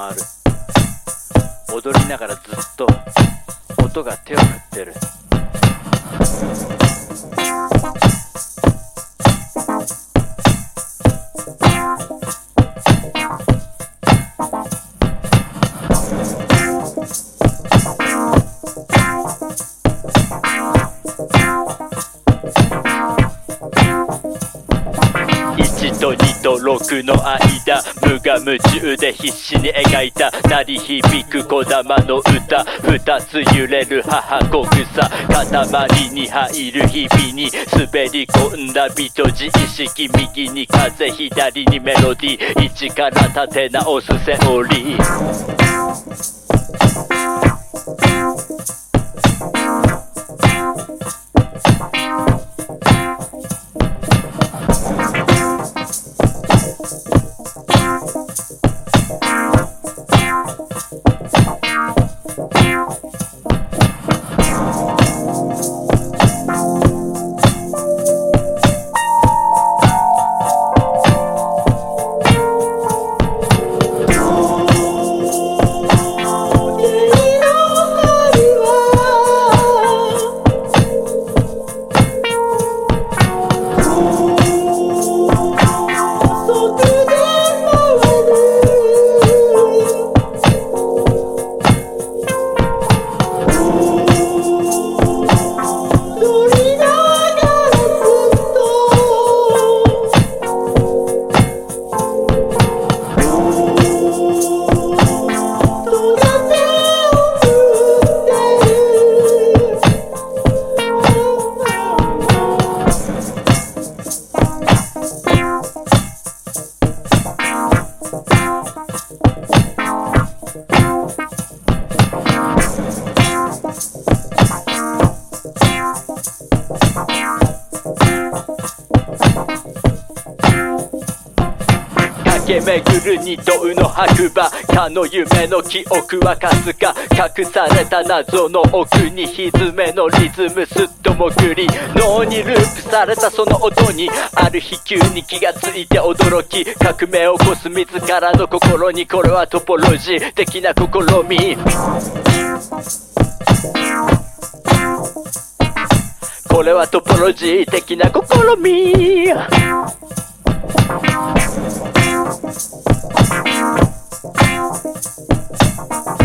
surviving. と2と6の間無我夢中で必死に描いた。鳴り響く小玉の歌。2つ揺れる母子草。塊に入る日々に滑り込んだ美と自意識右に風左にメロディー。一から立て直すセオリー駆け巡る二頭の白馬かの夢の記憶はかすか隠された謎の奥に歪めのリズムすっと潜り脳にループされたその音にある日急に気がついて驚き革命を起こす自らの心にこれはトポロジー的な試み。これはトポロジー的な試み。Thank